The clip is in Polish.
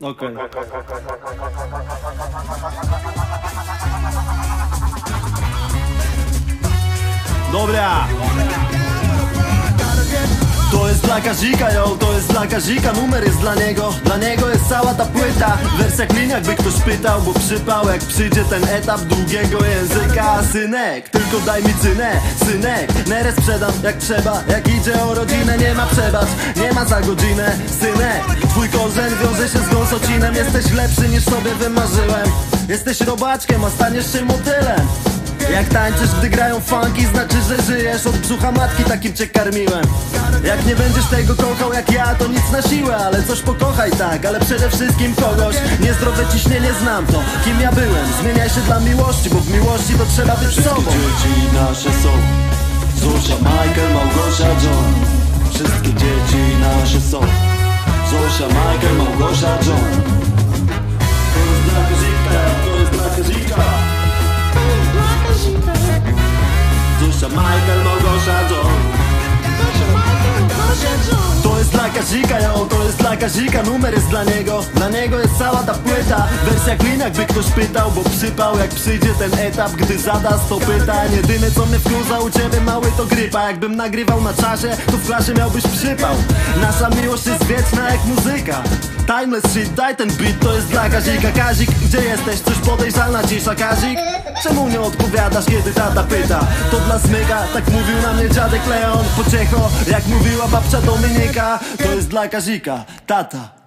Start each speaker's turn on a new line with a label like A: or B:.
A: Okej. Dobra! To jest dla Kazika, yo, to jest dla Kazika, numer jest dla niego. Dla niego jest cała ta płyta. Wersja clean jakby ktoś pytał, bo przypał Jak przyjdzie ten etap długiego języka. Synek, tylko daj mi cynę, synek. Nerę sprzedam jak trzeba, jak idzie o rodzinę Nie ma przebacz, za godzinę Synek, twój korzeń wiąże się z gąsocinem Jesteś lepszy niż sobie wymarzyłem. Jesteś robaczkiem, a staniesz się motylem. Jak tańczysz, gdy grają funky, znaczy, że żyjesz Od brzucha matki. Takim cię karmiłem. Jak nie będziesz tego kochał jak ja, to nic na siłę Ale coś pokochaj tak, ale przede wszystkim kogoś Niezdrowe ciśnienie znam to, kim ja byłem. Zmieniaj się dla miłości, bo w miłości to trzeba być sobą.
B: dzieci nasze są. Zosia, Michael, Małgosia, John. Wszystkie dzieci nasze są Zosia, Michael, Małgosia,
A: To jest dla Kazika Numer jest dla niego, dla niego jest cała ta płyta. Wersja clean jakby ktoś pytał Bo przypał jak przyjdzie ten etap Gdy zada sto pytań. Jedyne co mnie wkurza u ciebie mały to grypa. Jakbym nagrywał na czasie, to w klasie miałbyś przypał. Nasza miłość jest wieczna jak muzyka. Timeless shit, daj ten beat, to jest dla Kazika Kazik, gdzie jesteś? Coś podejrzana cisza, Kazik? Czemu nie odpowiadasz, kiedy tata pyta? To dla smyka, tak mówił na mnie dziadek Leon Pociecho, jak mówiła babcia Dominika To jest dla Kazika, tata